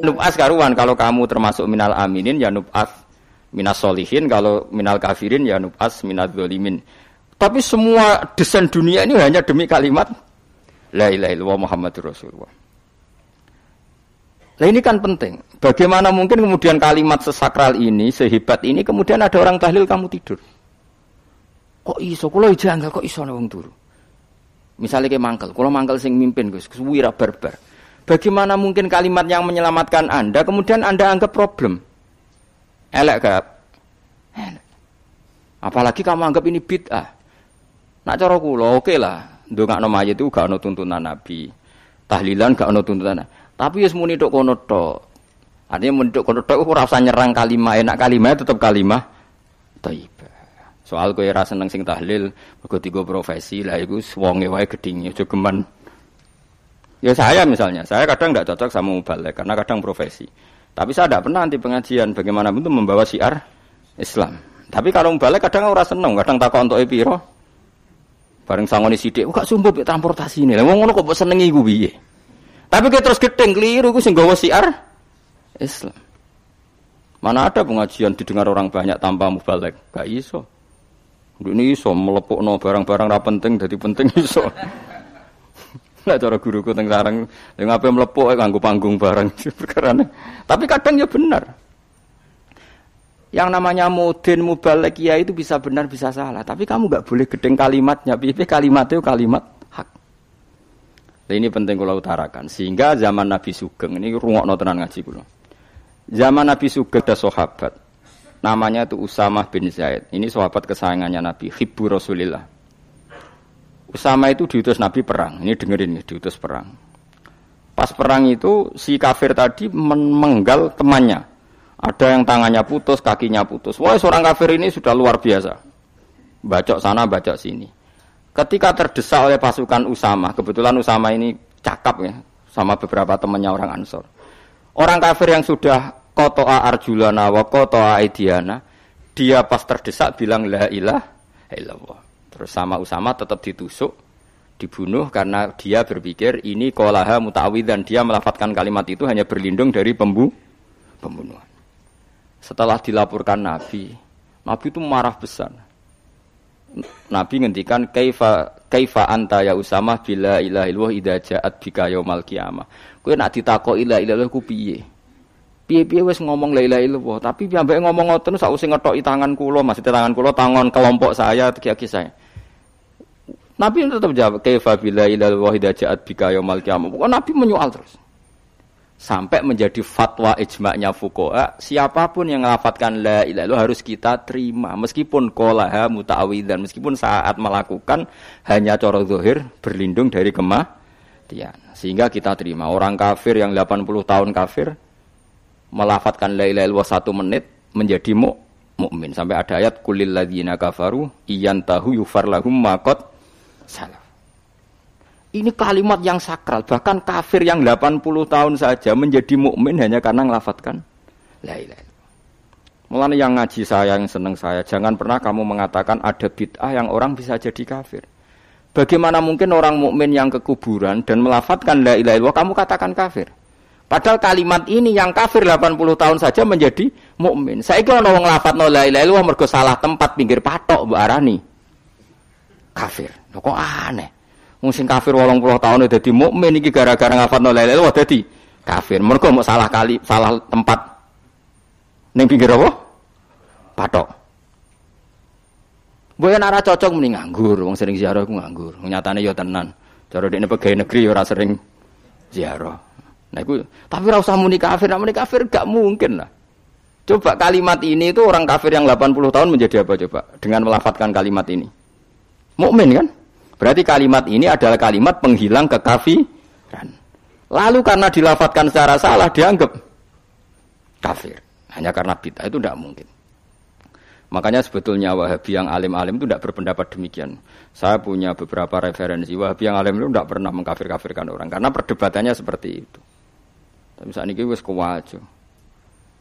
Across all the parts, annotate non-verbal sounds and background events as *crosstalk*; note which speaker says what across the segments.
Speaker 1: Nub'as karuan kalau kamu termasuk minal aminin ya nub'as minas solihin kalau minal kafirin ya nub'as minal zolimin. Tapi semua desain dunia ini hanya demi kalimat La ilaha illallah Muhammadur Rasulullah. Nah ini kan penting. Bagaimana mungkin kemudian kalimat sesakral ini, sehebat ini, kemudian ada orang tahlil kamu tidur. Kok iso? Kalau janggal kok iso wong turu? Misalnya kayak mangkel, kalau mangkel sing mimpin Gus, wira barbar. Bagaimana mungkin kalimat yang menyelamatkan Anda kemudian Anda anggap problem? Elek gak? Elek. Apalagi kamu anggap ini bid'ah. Nak cara kula oke okay lah. Ndongakno mayit itu gak ono tuntunan Nabi. Tahlilan gak ono tuntunan. Tapi wis muni tok kono tok. Artinya tok kono tok ora usah nyerang kalimat enak kalimat tetap kalimat thayyibah. Soal kowe ora seneng sing tahlil mergo tiga profesi lah iku wonge wae gedhinge aja Ya saya misalnya, saya kadang tidak cocok sama mubalik karena kadang profesi. Tapi saya tidak pernah anti pengajian bagaimana itu membawa syiar Islam. Tapi kalau mubalik kadang orang seneng, kadang takut untuk epiro. Bareng sangoni sidik, gak sumpah transportasi ini. Wong ngono kok senengi gue biye. Tapi kita terus gedeng keliru gue sing gawa syiar Islam. Mana ada pengajian didengar orang banyak tanpa mubalik? Gak iso. Ini iso melepuk no barang-barang rapenting jadi penting *laughs* iso. Lah cara guruku teng sarang yang ngapain melepuk nganggo panggung barang *laughs* perkara Tapi kadang ya benar. Yang namanya mudin mubalek ya itu bisa benar bisa salah. Tapi kamu nggak boleh gedeng kalimatnya. Kalimat itu kalimat hak. Nah, ini penting kalau utarakan. Sehingga zaman Nabi Sugeng ini rungok tenan ngaji kulo. Zaman Nabi Sugeng ada sahabat. Namanya itu Usamah bin Zaid. Ini sahabat kesayangannya Nabi. Hibbu Rasulillah. Usama itu diutus Nabi perang. Ini dengerin nih, diutus perang. Pas perang itu si kafir tadi menggal temannya. Ada yang tangannya putus, kakinya putus. Wah, seorang kafir ini sudah luar biasa. Bacok sana, bacok sini. Ketika terdesak oleh pasukan Usama, kebetulan Usama ini cakap ya, sama beberapa temannya orang Ansor. Orang kafir yang sudah kotoa arjulana wa kotoa aidiana, dia pas terdesak bilang la ilah illallah. Terus sama Usama tetap ditusuk, dibunuh karena dia berpikir ini kolaha mutawid dan dia melafatkan kalimat itu hanya berlindung dari pembu pembunuhan. Setelah dilaporkan Nabi, Nabi itu marah besar. Nabi ngendikan kaifa kaifa anta ya Usama bila ilaha illallah idza bika yaumal qiyamah. Kowe nak ditakoki la ilaha ku piye? Piye-piye wis ngomong la ilaha illallah, tapi piambake ngomong ngoten usah ngetoki tangan kula, masih tangan kula tangan kelompok saya, kaki saya. Nabi tetap jawab, kaifa bila ilal wahida ja'at bika yaumal qiyamah. Pokoknya Nabi menyoal terus. Sampai menjadi fatwa ijma'nya fukoha, siapa pun yang melafatkan la ilaha harus kita terima. Meskipun kolaha muta'awidan, meskipun saat melakukan hanya coro zohir berlindung dari kematian. Sehingga kita terima. Orang kafir yang 80 tahun kafir, melafatkan la ilaha satu menit, menjadi mu mukmin sampai ada ayat kulil ladzina kafaru iyan tahu yufar lahum makot salaf. Ini kalimat yang sakral, bahkan kafir yang 80 tahun saja menjadi mukmin hanya karena ngelafatkan la ilaha Mulanya yang ngaji saya, yang seneng saya, jangan pernah kamu mengatakan ada bid'ah yang orang bisa jadi kafir. Bagaimana mungkin orang mukmin yang ke kuburan dan melafatkan la ilaha illallah kamu katakan kafir? Padahal kalimat ini yang kafir 80 tahun saja menjadi mukmin. Saya kira orang ngelafat no la ilaha illallah mergo salah tempat pinggir patok Mbak Arani. Kafir. Kok aneh. Musim kafir kafir puluh tahun udah di mukmin iki gara-gara ngafat la ilaha illallah dadi kafir. Mereka mau salah kali, salah tempat. Ning pinggir apa? Patok. Boy nara cocok mending nganggur, wong sering ziarah ku nganggur. Nyatane ya tenan. Cara dekne pegawai negeri ya ora sering ziarah. Nah, itu, tapi ora usah muni kafir, muni kafir gak mungkin lah. Coba kalimat ini itu orang kafir yang 80 tahun menjadi apa coba dengan melafatkan kalimat ini? Mukmin kan? Berarti kalimat ini adalah kalimat penghilang kekafiran. Lalu karena dilafatkan secara salah dianggap kafir. Hanya karena bid'ah itu tidak mungkin. Makanya sebetulnya Wahabi yang alim-alim itu tidak berpendapat demikian. Saya punya beberapa referensi Wahabi yang alim itu tidak pernah mengkafir-kafirkan orang karena perdebatannya seperti itu. Tapi saat ini wes kewajo.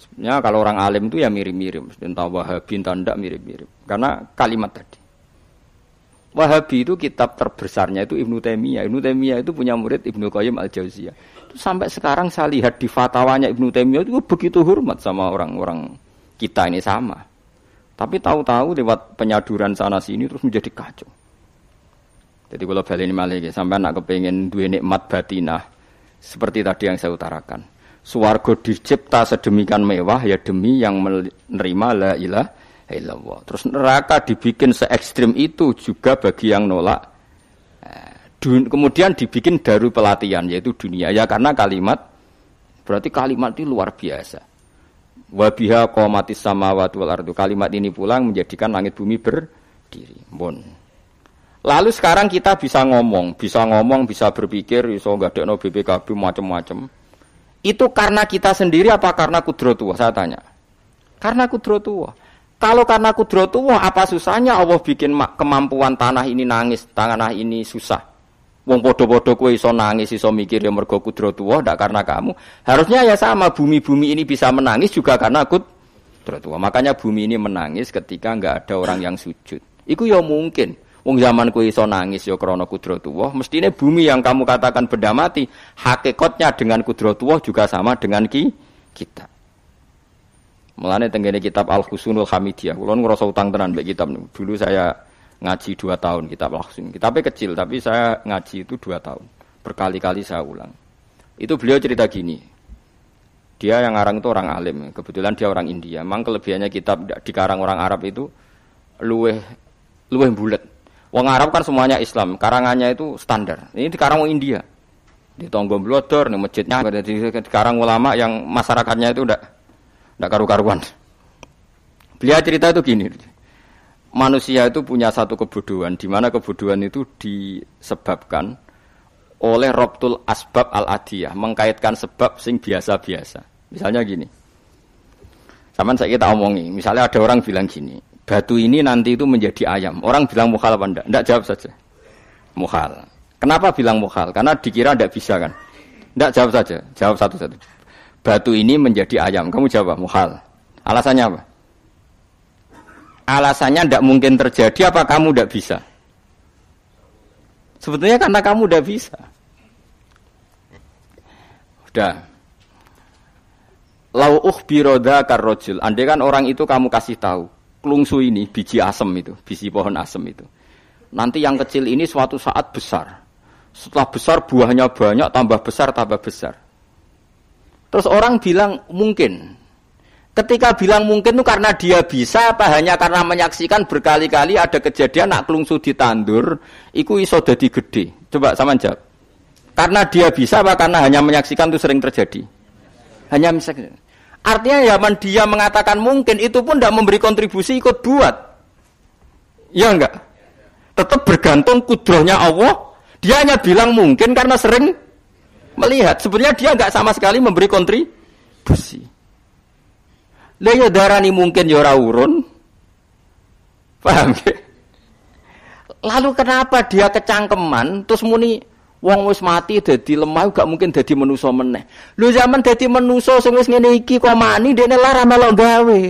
Speaker 1: Sebenarnya kalau orang alim itu ya mirip-mirip, entah Wahabi entah tidak mirip-mirip. Karena kalimat tadi. Wahabi itu kitab terbesarnya itu Ibnu Taimiyah. Ibnu Taimiyah itu punya murid Ibnu Qayyim Al-Jauziyah. Itu sampai sekarang saya lihat di fatwanya Ibnu Taimiyah itu begitu hormat sama orang-orang kita ini sama. Tapi tahu-tahu lewat penyaduran sana sini terus menjadi kacau. Jadi kalau balik ini malah sampai anak kepengen dua nikmat batinah seperti tadi yang saya utarakan. Suwargo dicipta sedemikian mewah ya demi yang menerima la ilah illallah. Terus neraka dibikin se ekstrim itu juga bagi yang nolak. Eh, kemudian dibikin daru pelatihan yaitu dunia ya karena kalimat berarti kalimat itu luar biasa. Wabiha komatis sama wal ardu. Kalimat ini pulang menjadikan langit bumi berdiri. Bon. Lalu sekarang kita bisa ngomong, bisa ngomong, bisa berpikir, bisa nggak ada no BPKB macam-macam. Itu karena kita sendiri apa karena kudrotuwa? Saya tanya. Karena kudrotuwa. Kalau karena kudrotuwa, apa susahnya Allah bikin kemampuan tanah ini nangis, tanah ini susah. Wong podo-podo kue iso nangis, iso mikir ya mergo kudrotuwa, tidak karena kamu. Harusnya ya sama, bumi-bumi ini bisa menangis juga karena kudrotuwa. Makanya bumi ini menangis ketika nggak ada orang yang sujud. Itu ya mungkin. Wong zaman kue iso nangis ya krana kudrotuwa, mestine bumi yang kamu katakan benda mati, hakikatnya dengan kudrotuwa juga sama dengan ki kita. Mulane tenggene kitab Al Husnul Hamidiyah. Kulo ngerasa utang tenan mbek kitab. Dulu saya ngaji dua tahun kitab Al Husnul. Kitabnya kecil tapi saya ngaji itu dua tahun. Berkali-kali saya ulang. Itu beliau cerita gini. Dia yang ngarang itu orang alim. Kebetulan dia orang India. Memang kelebihannya kitab dikarang orang Arab itu luweh luweh bulat. Wong Arab kan semuanya Islam. Karangannya itu standar. Ini dikarang orang India. Di Tonggo Blodor, di masjidnya, di dikarang ulama yang masyarakatnya itu udah tidak karu-karuan. Beliau cerita itu gini. Manusia itu punya satu kebodohan, di mana kebodohan itu disebabkan oleh robtul asbab al adiyah, mengkaitkan sebab sing biasa-biasa. Misalnya gini, sama saya kita omongi, misalnya ada orang bilang gini, batu ini nanti itu menjadi ayam. Orang bilang mukhal apa enggak? Enggak jawab saja. Mukhal. Kenapa bilang mukhal? Karena dikira enggak bisa kan? Enggak jawab saja, jawab satu-satu batu ini menjadi ayam. Kamu jawab muhal. Alasannya apa? Alasannya tidak mungkin terjadi apa kamu tidak bisa? Sebetulnya karena kamu tidak bisa. Udah. Lau biroda karrojul. Andai kan orang itu kamu kasih tahu. Klungsu ini, biji asem itu. Biji pohon asem itu. Nanti yang kecil ini suatu saat besar. Setelah besar buahnya banyak, tambah besar, tambah besar. Terus orang bilang mungkin. Ketika bilang mungkin itu karena dia bisa apa hanya karena menyaksikan berkali-kali ada kejadian nak kelungsu ditandur, iku iso jadi gede. Coba sama jawab. Karena dia bisa apa karena hanya menyaksikan itu sering terjadi? Hanya misalnya. Artinya zaman dia mengatakan mungkin itu pun tidak memberi kontribusi ikut buat. Ya enggak? Tetap bergantung kudrohnya Allah. Dia hanya bilang mungkin karena sering melihat sebenarnya dia nggak sama sekali memberi kontribusi. Lah ya darani mungkin ya ora urun. Paham ya? Lalu kenapa dia kecangkeman terus muni wong wis mati dadi lemah gak mungkin dadi manusa meneh. Lu zaman dadi manusa sing wis ngene iki kok mani dene lara melok gawe.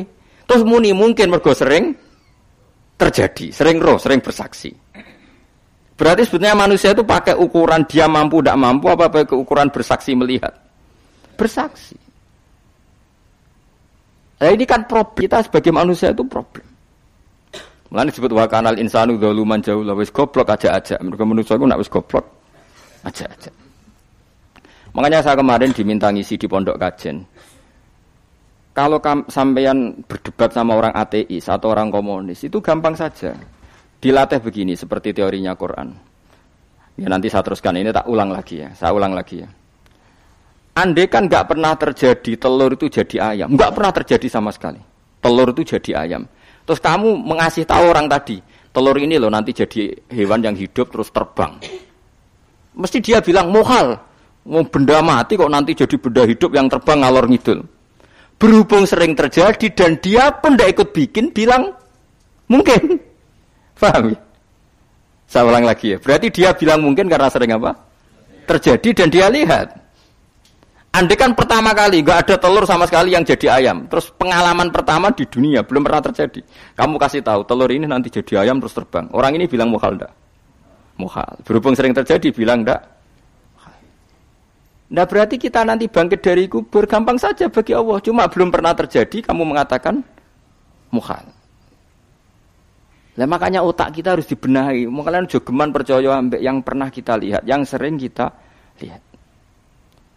Speaker 1: Terus muni mungkin mergo sering terjadi, sering roh, sering bersaksi. Berarti sebetulnya manusia itu pakai ukuran dia mampu tidak mampu apa pakai ukuran bersaksi melihat. Bersaksi. Nah ini kan problem kita sebagai manusia itu problem. Mulane disebut wa kanal insanu dzaluman jauh wis goblok aja-aja. Mereka manusia itu nak wis goblok aja-aja. Makanya saya kemarin diminta ngisi di pondok kajen. Kalau sampean berdebat sama orang ateis atau orang komunis itu gampang saja. Dilatih begini seperti teorinya Quran. Ya nanti saya teruskan ini tak ulang lagi ya. Saya ulang lagi ya. Andai kan nggak pernah terjadi telur itu jadi ayam, nggak pernah terjadi sama sekali. Telur itu jadi ayam. Terus kamu mengasih tahu orang tadi, telur ini loh nanti jadi hewan yang hidup terus terbang. Mesti dia bilang mohal, mau benda mati kok nanti jadi benda hidup yang terbang ngalor ngidul. Berhubung sering terjadi dan dia pun tidak ikut bikin, bilang mungkin. *laughs* Paham ya? Saya ulang lagi ya. Berarti dia bilang mungkin karena sering apa? Terjadi dan dia lihat. Andai kan pertama kali nggak ada telur sama sekali yang jadi ayam, terus pengalaman pertama di dunia belum pernah terjadi. Kamu kasih tahu telur ini nanti jadi ayam terus terbang. Orang ini bilang muhal ndak? Muhal. Berhubung sering terjadi bilang ndak? Nah berarti kita nanti bangkit dari kubur gampang saja bagi Allah. Cuma belum pernah terjadi kamu mengatakan muhal. Nah makanya otak kita harus dibenahi. Makanya jogeman percaya yang pernah kita lihat, yang sering kita lihat.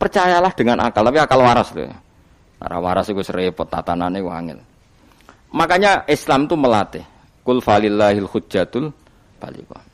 Speaker 1: Percayalah dengan akal, tapi akal waras loh. Arah waras itu serepot tatanannya wangil. Makanya Islam itu melatih. Kul falillahil hujjatul balighah.